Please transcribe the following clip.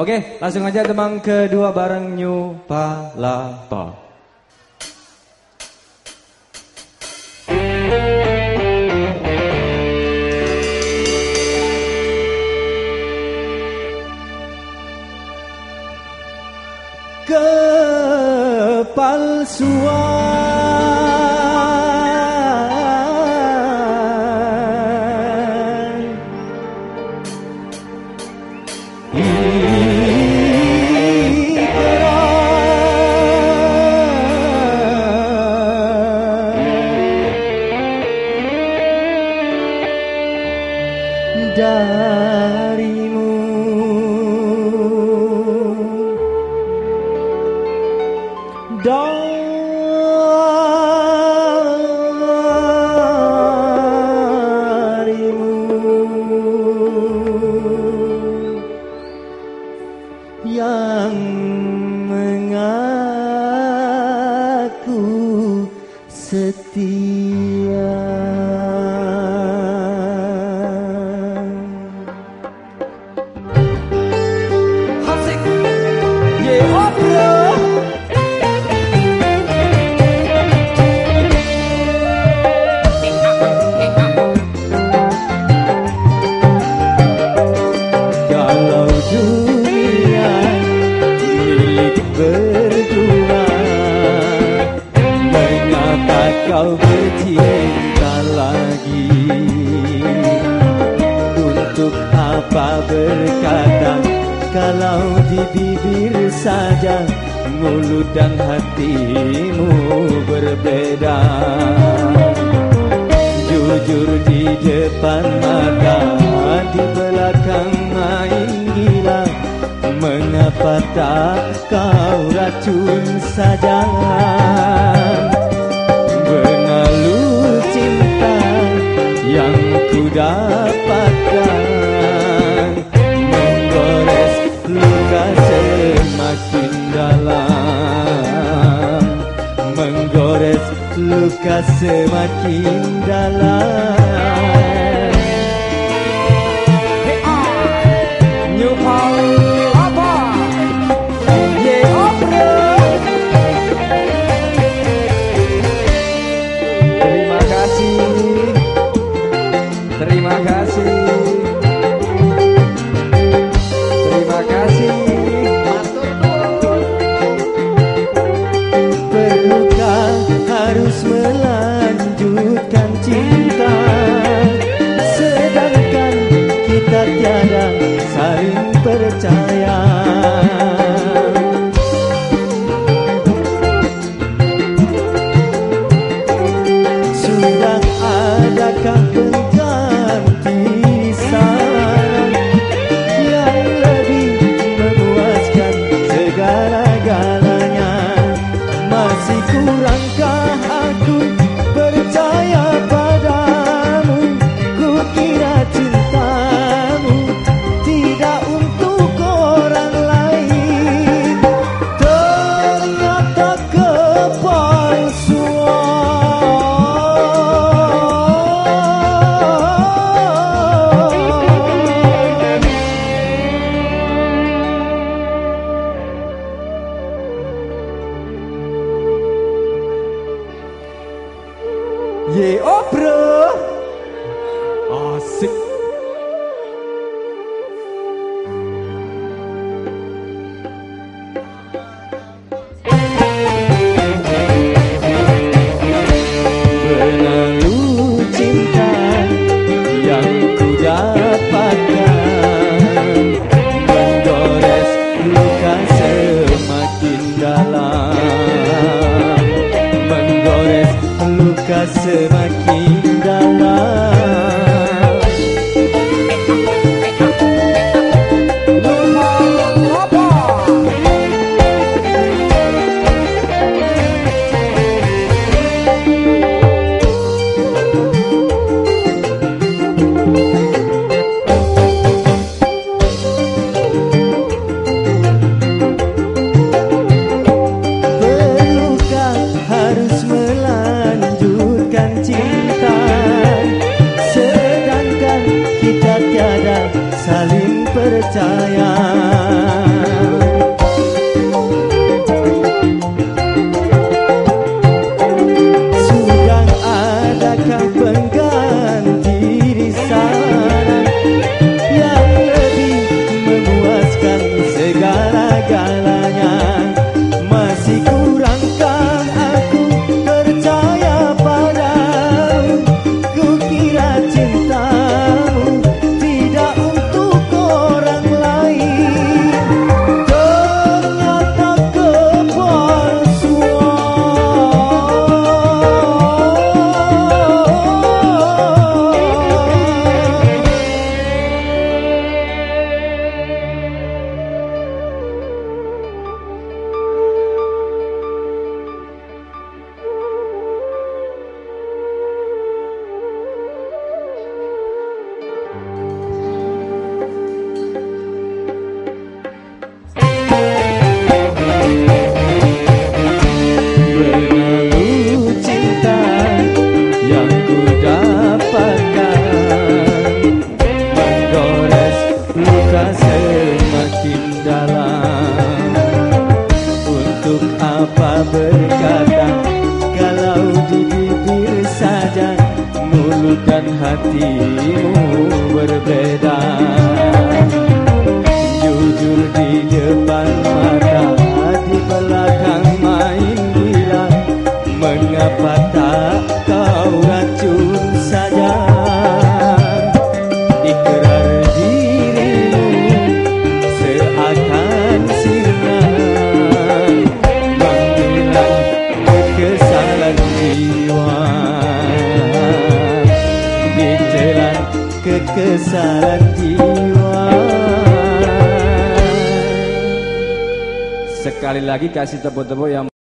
Oke, langsung aja teman kedua bareng New Palapa. Kepalsuan darimu darimu yang mengaku setia. Kalau di bibir saja Mulut dan hatimu berbeda. Jujur di depan mata Di belakang main gila Mengapa tak kau racun saja? Benalu cinta yang ku dapatkan semakin dalam melanjutkan cinta colher o. dirimu berbeda. Jujur di depan mata Di belakang main gila Mengapa tak kau racun saja? Ikrar dirimu seakan sirna. Menghilang kekesalan jiwa kekesalan jiwa. Sekali lagi kasih tepuk-tepuk yang